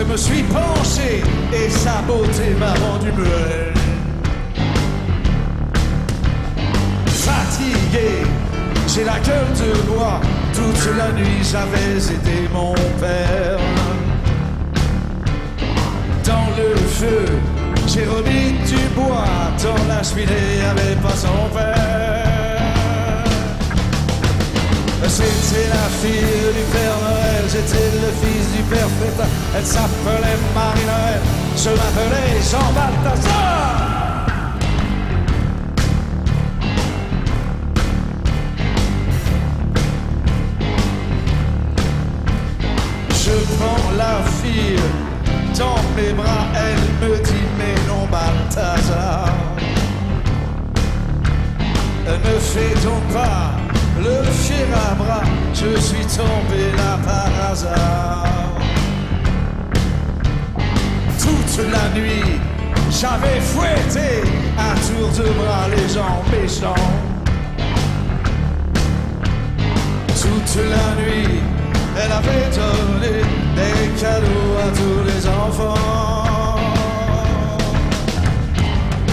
Je me suis penché et sa beauté m'a rendu muet. Fatigué, j'ai la gueule de bois. Toute la nuit j'avais été mon père. Dans le feu, j'ai remis du bois. Dans la cheminée avait pas son père. C'était la fille du Père Noël, j'étais le fils du Père Feta. Elle s'appelait Marie-Noël, je m'appelais Jean Balthazar. Je prends la fille dans mes bras, je suis tombé là par hasard. Toute la nuit, j'avais fouetté à tour de bras les gens méchants. Toute la nuit, elle avait donné des cadeaux à tous les enfants.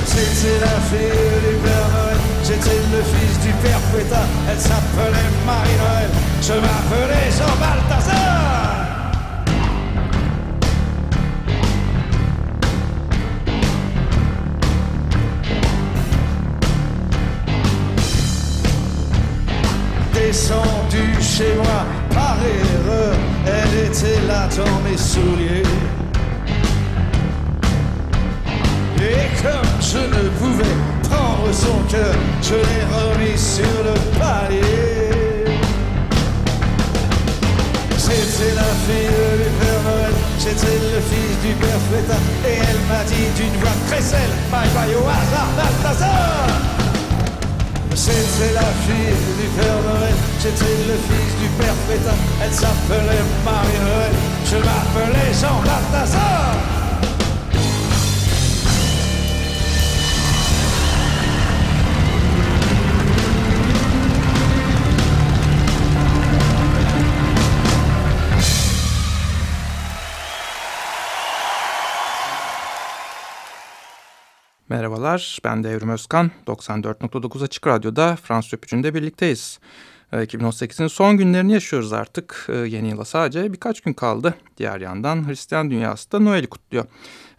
C'était la fille du Père J'étais le fils du père Fouettard, elle s'appelait Marie-Noël, je m'appelais Jean Balthazar. Descendu chez moi par erreur, elle était là dans mes souliers. Et comme je ne pouvais prendre son cœur, je l'ai remis sur le palier. C'était la fille du Père Noël, c'était le fils du Père Flétin, et elle m'a dit d'une voix très selle, bye bye au hasard, Balthazar. C'était la fille du Père Noël, j'étais le fils du Père Flétin, elle s'appelait Marie-Noël, je m'appelais Jean Balthazar. Merhabalar, ben de Evrim Özkan. 94.9 Açık Radyo'da Fransız Öpücü'nde birlikteyiz. 2018'in ee, son günlerini yaşıyoruz artık. Ee, yeni yıla sadece birkaç gün kaldı. Diğer yandan Hristiyan dünyası da Noel'i kutluyor.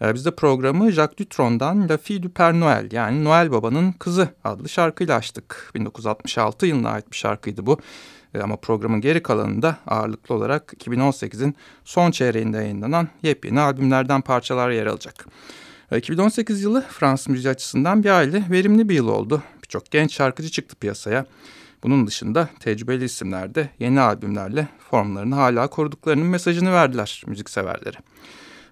Ee, biz de programı Jacques Dutron'dan La Fille du Père Noël yani Noel Baba'nın Kızı adlı şarkıyla açtık. 1966 yılına ait bir şarkıydı bu. Ama programın geri kalanında ağırlıklı olarak 2018'in son çeyreğinde yayınlanan yepyeni albümlerden parçalar yer alacak. 2018 yılı Fransız müziği açısından bir aile verimli bir yıl oldu. Birçok genç şarkıcı çıktı piyasaya. Bunun dışında tecrübeli isimler de yeni albümlerle formlarını hala koruduklarının mesajını verdiler müzikseverlere.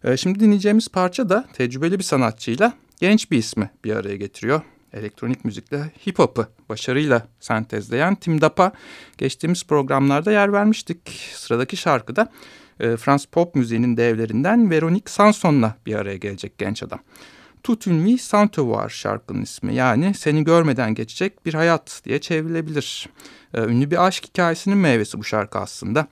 Ee, şimdi dinleyeceğimiz parça da tecrübeli bir sanatçıyla genç bir ismi bir araya getiriyor. Elektronik müzikle hip hop'ı başarıyla sentezleyen Tim Dapa geçtiğimiz programlarda yer vermiştik. Sıradaki şarkıda e, Frans pop müziğinin devlerinden Veronique Sanson'la bir araya gelecek genç adam. Tout une vie sans şarkının ismi yani seni görmeden geçecek bir hayat diye çevrilebilir. E, ünlü bir aşk hikayesinin meyvesi bu şarkı aslında.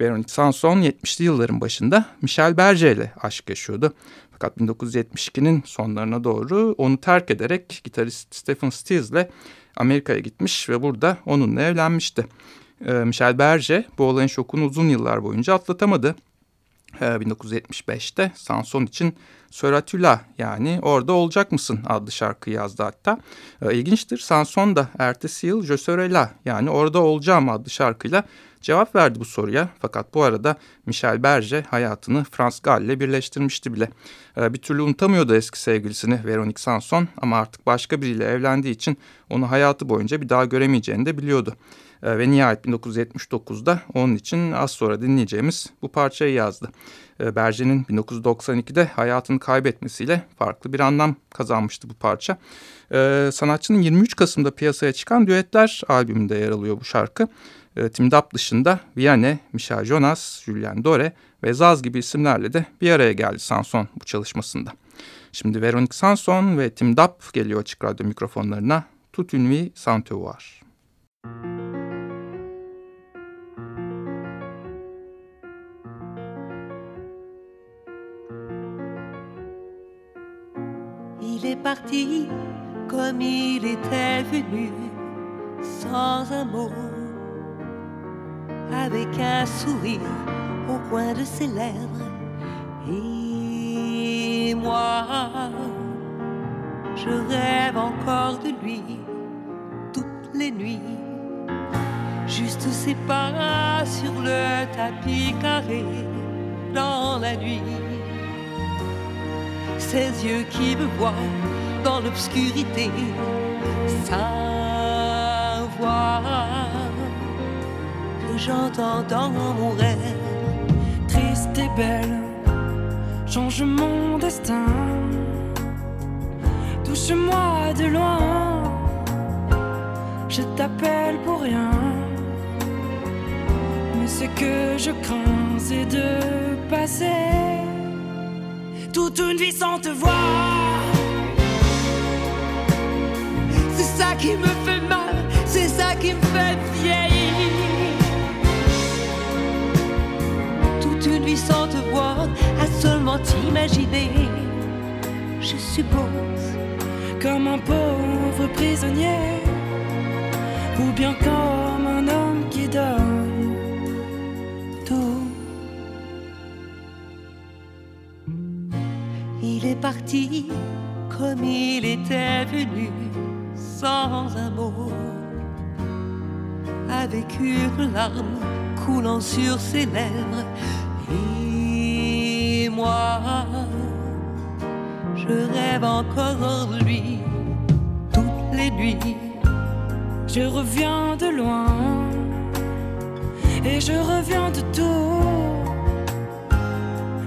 Veronique Sanson 70'li yılların başında Michel Berger ile aşk yaşıyordu. Fakat 1972'nin sonlarına doğru onu terk ederek gitarist Stephen Stills ile Amerika'ya gitmiş ve burada onunla evlenmişti. E, Michel Berger bu olayın şokunu uzun yıllar boyunca atlatamadı. E, 1975'te Sanson için Söratüla yani Orada Olacak Mısın adlı şarkı yazdı hatta. E, ilginçtir Sanson da ertesi yıl Je serai yani Orada Olacağım adlı şarkıyla cevap verdi bu soruya. Fakat bu arada Michel Berger hayatını Frans Gall ile birleştirmişti bile. E, bir türlü unutamıyordu eski sevgilisini Veronique Sanson ama artık başka biriyle evlendiği için onu hayatı boyunca bir daha göremeyeceğini de biliyordu. E, ve nihayet 1979'da onun için az sonra dinleyeceğimiz bu parçayı yazdı. E, Berger'in 1992'de hayatını kaybetmesiyle farklı bir anlam kazanmıştı bu parça. Sanatçının 23 Kasım'da piyasaya çıkan Düetler albümünde yer alıyor bu şarkı. E, Tim Dapp dışında Vianney, Michel Jonas, Julien Dore ve Zaz gibi isimlerle de bir araya geldi Sanson bu çalışmasında. Şimdi Veronique Sanson ve Tim Dapp geliyor açık radyo mikrofonlarına. Toute une vie sans te voir. Il est parti comme il était venu, sans un mot, avec un sourire au coin de ses lèvres. Et moi, je rêve encore de lui toutes les nuits. Juste ses pas sur le tapis carré dans la nuit ses yeux qui me voient dans l'obscurité, sa voix j'entends dans mon rêve. Triste et belle, change mon destin. Touche-moi de loin, je t'appelle pour rien. Mais ce que je crains, c'est de passer toute une vie sans te voir. C'est ça qui me fait mal, c'est ça qui me fait vieillir. Sans te voir, à seulement t'imaginer. Je suppose comme un pauvre prisonnier, ou bien comme un homme qui donne tout. Il est parti comme il était venu, sans un mot, avec une larme coulant sur ses lèvres. Je rêve encore de lui toutes les nuits. Je reviens de loin et je reviens de tout.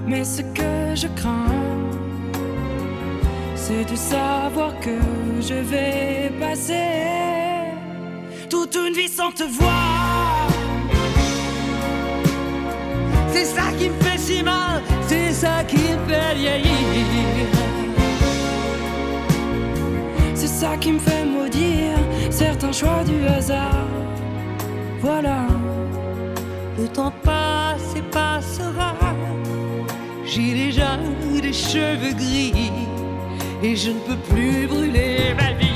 Mais ce que je crains, c'est de savoir que je vais passer toute une vie sans te voir. C'est ça qui me fait si mal, c'est ça qui me fait vieillir. Qui me fait maudire certains choix du hasard. Voilà. Le temps passe et passera. J'ai déjà des cheveux gris et je ne peux plus brûler ma vie.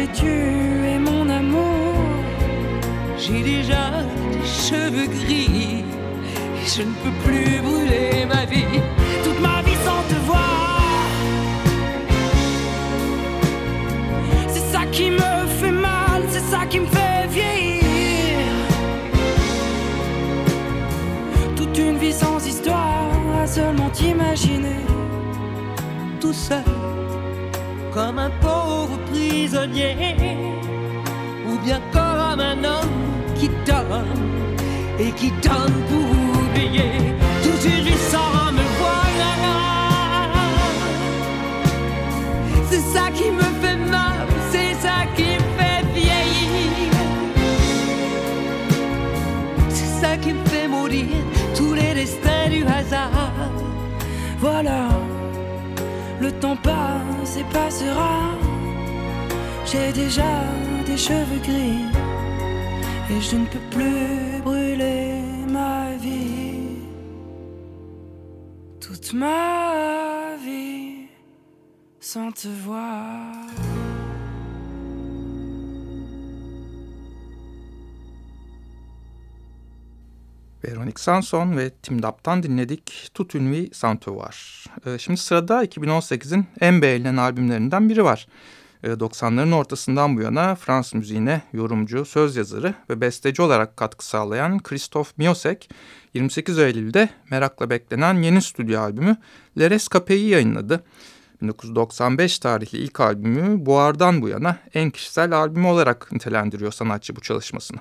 J'ai tué mon amour, j'ai déjà des cheveux gris. Et je ne peux plus brûler ma vie, toute ma vie sans te voir. C'est ça qui me fait mal, c'est ça qui me fait vieillir. Toute une vie sans histoire, à seulement t'imaginer. Tout seul, comme un pauvre ou bien comme un homme qui donne et qui donne pour oublier vie sans me voir. C'est ça qui me fait mal, c'est ça qui me fait vieillir. C'est ça qui me fait mourir tous les destins du hasard. Voilà, le temps passe et passera. J'ai déjà des cheveux gris et je ne peux plus brûler ma vie. toute ma vie sans te voir. Veronik Sanson ve Tim Dap'tan dinledik Tut Ünvi Santo var. Ee, şimdi sırada 2018'in en beğenilen albümlerinden biri var. 90'ların ee, ortasından bu yana Fransız müziğine yorumcu, söz yazarı ve besteci olarak katkı sağlayan Christophe Miosek 28 Eylül'de merakla beklenen yeni stüdyo albümü Les Rescapé'yi yayınladı. 1995 tarihli ilk albümü Buhar'dan bu yana en kişisel albümü olarak nitelendiriyor sanatçı bu çalışmasını.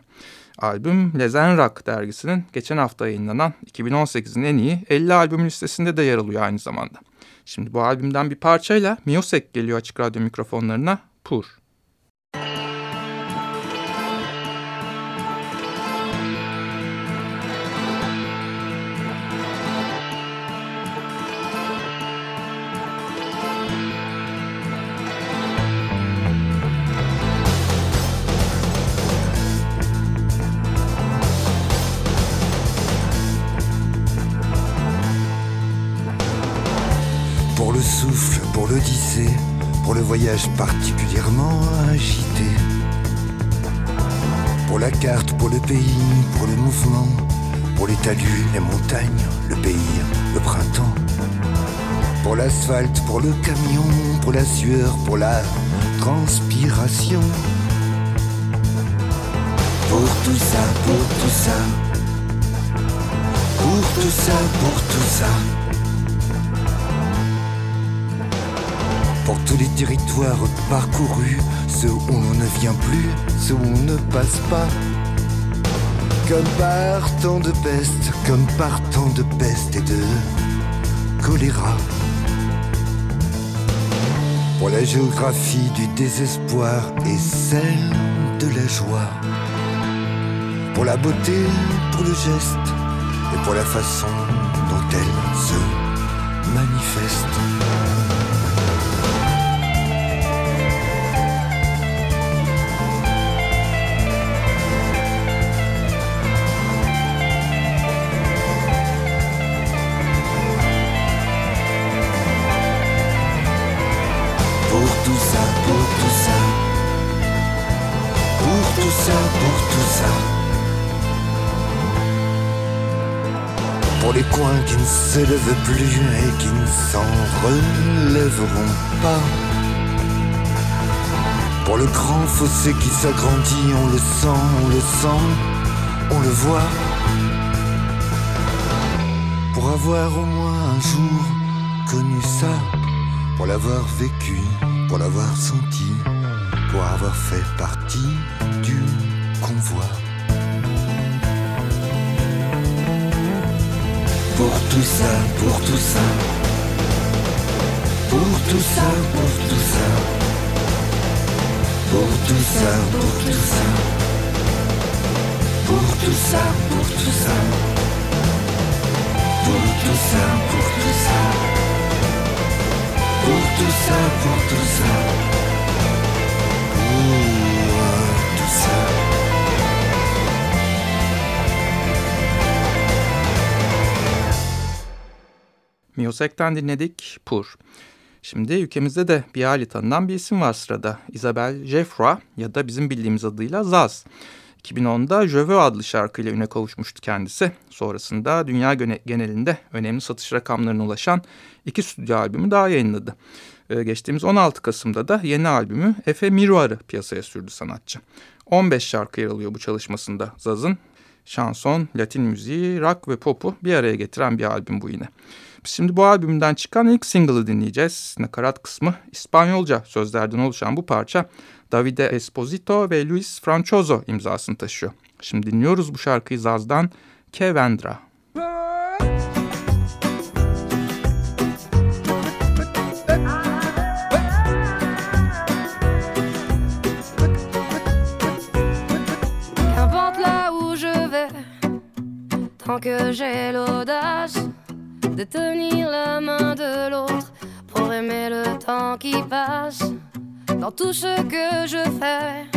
Albüm Lezen Rock dergisinin geçen hafta yayınlanan 2018'in en iyi 50 albüm listesinde de yer alıyor aynı zamanda. Şimdi bu albümden bir parçayla Miosek geliyor açık radyo mikrofonlarına Pur. Pour le voyage particulièrement agité. Pour la carte, pour le pays, pour le mouvement, pour les talus, les montagnes, le pays, le printemps. Pour l'asphalte, pour le camion, pour la sueur, pour la transpiration. Pour tout ça, pour tout ça. Pour tout ça, pour tout ça. Pour tous les territoires parcourus, ceux où l'on ne vient plus, ceux où on ne passe pas. Comme partant de peste, comme partant de peste et de choléra. Pour la géographie du désespoir et celle de la joie. Pour la beauté, pour le geste et pour la façon dont elle se manifeste. Pour les coins qui ne s'élèvent plus et qui ne s'en relèveront pas. Pour le grand fossé qui s'agrandit, on le sent, on le sent, on le voit. Pour avoir au moins un jour connu ça, pour l'avoir vécu, pour l'avoir senti, pour avoir fait partie pour tout ça, pour tout ça. Pour tout ça, pour tout ça. Pour tout ça, pour tout ça. Pour tout ça, pour tout ça. Pour tout ça, pour tout ça. Pour tout ça, pour tout ça. Pour tout ça. Miosek'ten dinledik Pur. Şimdi ülkemizde de bir hali tanınan bir isim var sırada. Isabel Jeffroy ya da bizim bildiğimiz adıyla Zaz. 2010'da Je veux adlı şarkıyla üne kavuşmuştu kendisi. Sonrasında dünya genelinde önemli satış rakamlarına ulaşan iki stüdyo albümü daha yayınladı. Ee, geçtiğimiz 16 Kasım'da da yeni albümü Efe Miroir'ı piyasaya sürdü sanatçı. 15 şarkı yer alıyor bu çalışmasında Zaz'ın. Şanson, Latin müziği, rock ve pop'u bir araya getiren bir albüm bu yine. Şimdi bu albümden çıkan ilk single'ı dinleyeceğiz. Nakarat kısmı İspanyolca sözlerden oluşan bu parça Davide Esposito ve Luis Franchoso imzasını taşıyor. Şimdi dinliyoruz bu şarkıyı Zaz'dan Que Vendra. tant que j'ai l'audace de tenir la main de l'autre pour aimer le temps qui passe. Dans tout ce que je fais,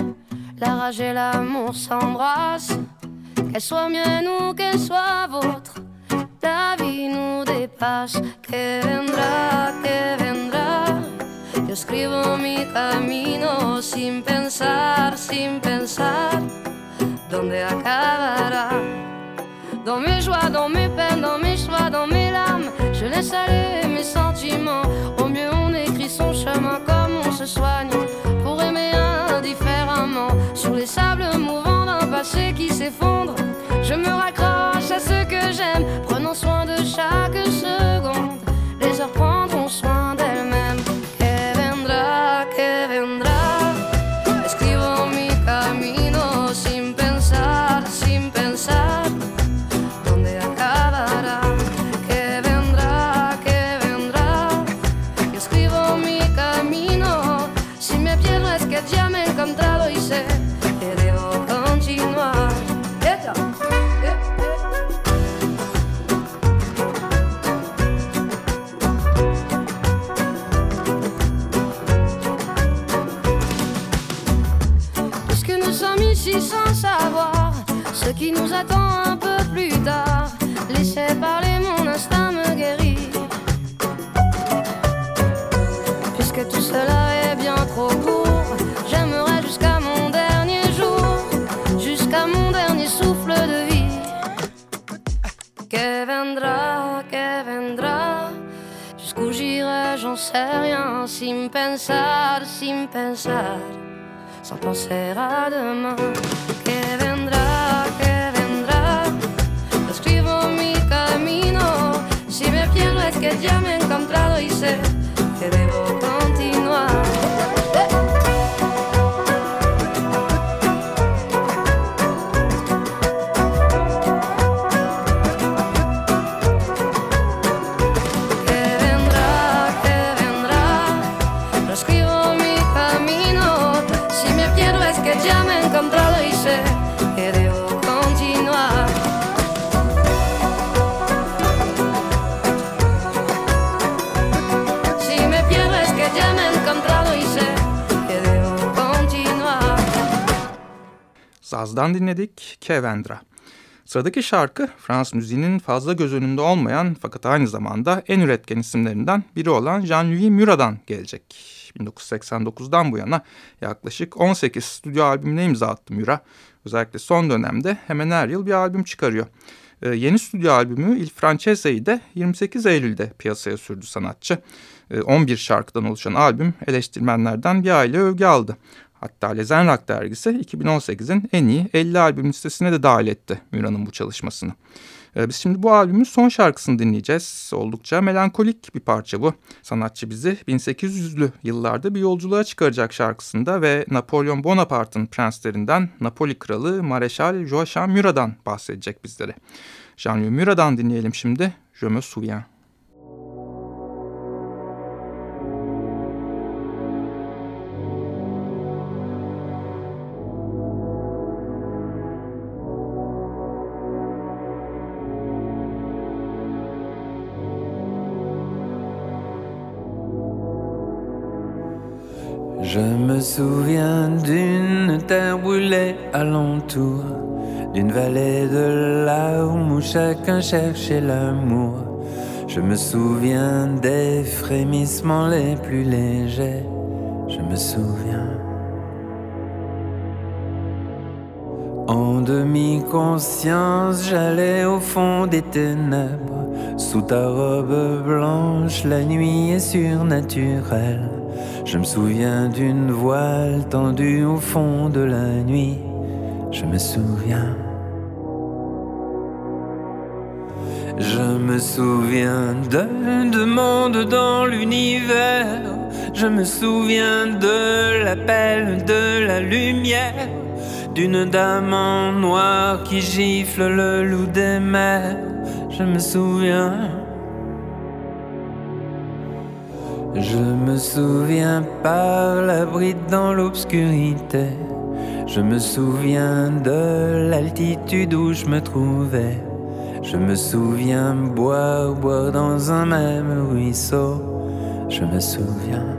la rage et l'amour s'embrassent. Qu'elle soit mienne ou qu'elle soit vôtre, la vie nous dépasse. Que vendrá, que vendrá. Yo escribo mi camino sin pensar, sin pensar dónde acabará? Dans mes joies, dans mes peines, dans mes choix, dans mes larmes, je laisse aller mes sentiments. Au mieux, on écrit son chemin comme on se soigne pour aimer indifféremment. Sur les sables mouvants d'un passé qui s'effondre, je me raccroche sin pensar, sin pensar sans penser à demain. Que vendrá, que vendrá. Yo escribo mi camino. Si me pierdo es que ya me he encontrado y sé que debo Zaz'dan dinledik Kevendra. Sıradaki şarkı Fransız müziğinin fazla göz önünde olmayan fakat aynı zamanda en üretken isimlerinden biri olan Jean-Louis Murat'dan gelecek. 1989'dan bu yana yaklaşık 18 stüdyo albümüne imza attı Murat. Özellikle son dönemde hemen her yıl bir albüm çıkarıyor. Ee, yeni stüdyo albümü Il Francese'yi de 28 Eylül'de piyasaya sürdü sanatçı. Ee, 11 şarkıdan oluşan albüm eleştirmenlerden bir aile övgü aldı. Hatta Lezen Rock dergisi 2018'in en iyi 50 albüm listesine de dahil etti Müra'nın bu çalışmasını. Ee, biz şimdi bu albümün son şarkısını dinleyeceğiz. Oldukça melankolik bir parça bu. Sanatçı bizi 1800'lü yıllarda bir yolculuğa çıkaracak şarkısında ve Napolyon Bonaparte'ın prenslerinden Napoli kralı Mareşal Joachim Murat'dan bahsedecek bizlere. Jean-Louis Murat'dan dinleyelim şimdi. Je me souviens. Alentour, d'une vallée de larmes où chacun cherchait l'amour. Je me souviens des frémissements les plus légers. Je me souviens. En demi-conscience, j'allais au fond des ténèbres. Sous ta robe blanche, la nuit est surnaturelle. Je me souviens d'une voile tendue au fond de la nuit. Je me souviens. Je me souviens de, de monde dans l'univers. Je me souviens de l'appel de la lumière. D'une dame en noir qui gifle le loup des mers. Je me souviens. Je me souviens par la bride dans l'obscurité. Je me souviens de l'altitude où je me trouvais. Je me souviens boire, boire dans un même ruisseau. Je me souviens.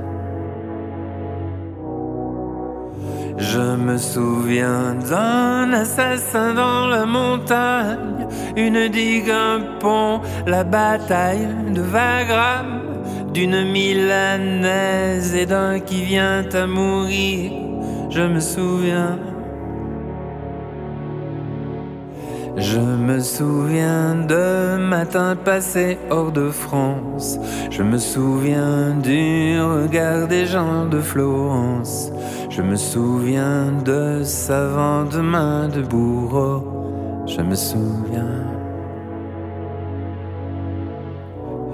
Je me souviens d'un assassin dans la montagne une digue, un pont, la bataille de Wagram, d'une milanaise et d'un qui vient à mourir, je me souviens. Je me souviens de matins passés hors de France. Je me souviens du regard des gens de Florence. Je me souviens de savantes mains de bourreau. Je me souviens.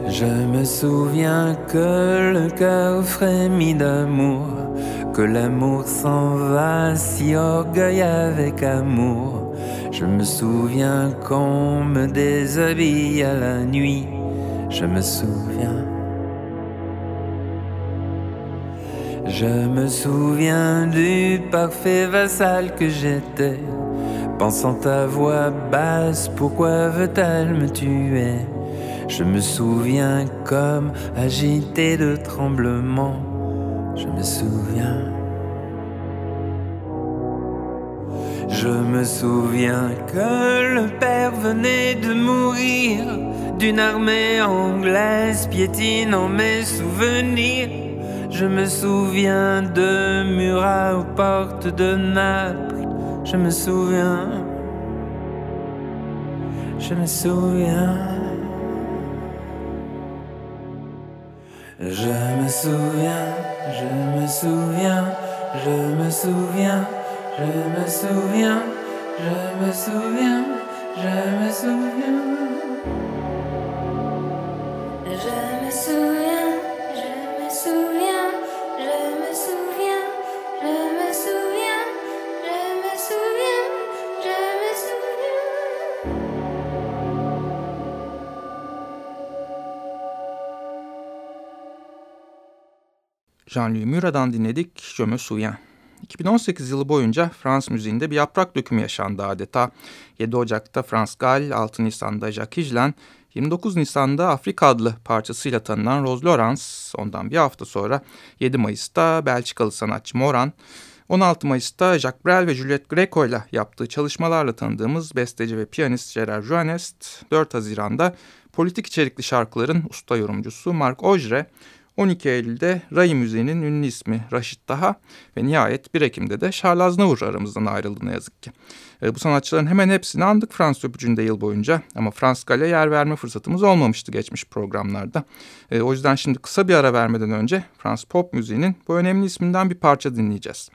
Je me souviens que le cœur frémit d'amour, que l'amour s'en va si orgueil avec amour. Je me souviens qu'on me déshabille à la nuit. Je me souviens. Je me souviens du parfait vassal que j'étais, pensant à voix basse, pourquoi veut-elle me tuer? Je me souviens comme agité de tremblement, je me souviens. Je me souviens que le père venait de mourir d'une armée anglaise piétinant mes souvenirs. Je me souviens de Murat aux portes de Naples. Je me souviens. Je me souviens. Je me souviens, je me souviens, je me souviens, je me souviens, je me souviens, je me souviens. Je me souviens, Jean-Louis Murat'dan dinledik Je me souviens. 2018 yılı boyunca Fransız müziğinde bir yaprak dökümü yaşandı adeta. 7 Ocak'ta Frans Gal, 6 Nisan'da Jacques Higelin, 29 Nisan'da Afrika adlı parçasıyla tanınan Rose Lawrence, ondan bir hafta sonra 7 Mayıs'ta Belçikalı sanatçı Moran, 16 Mayıs'ta Jacques Brel ve Juliette Greco ile yaptığı çalışmalarla tanıdığımız besteci ve piyanist Gerard Joannest, 4 Haziran'da politik içerikli şarkıların usta yorumcusu Marc Ojre, 12 Eylül'de Ray müziğinin ünlü ismi Raşit Daha ve nihayet 1 Ekim'de de Charles Aznavour aramızdan ayrıldı ne yazık ki. E, bu sanatçıların hemen hepsini andık Fransız öpücüğünde yıl boyunca ama Frans Gal'e yer verme fırsatımız olmamıştı geçmiş programlarda. E, o yüzden şimdi kısa bir ara vermeden önce Frans pop müziğinin bu önemli isminden bir parça dinleyeceğiz.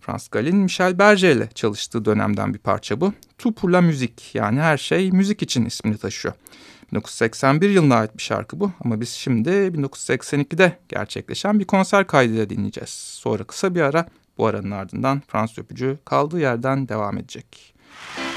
Frans Gal'in Michel Berger ile çalıştığı dönemden bir parça bu. Tout pour la musique yani her şey müzik için ismini taşıyor. 1981 yılına ait bir şarkı bu ama biz şimdi 1982'de gerçekleşen bir konser kaydıyla dinleyeceğiz. Sonra kısa bir ara bu aranın ardından Fransız öpücüğü kaldığı yerden devam edecek. Ils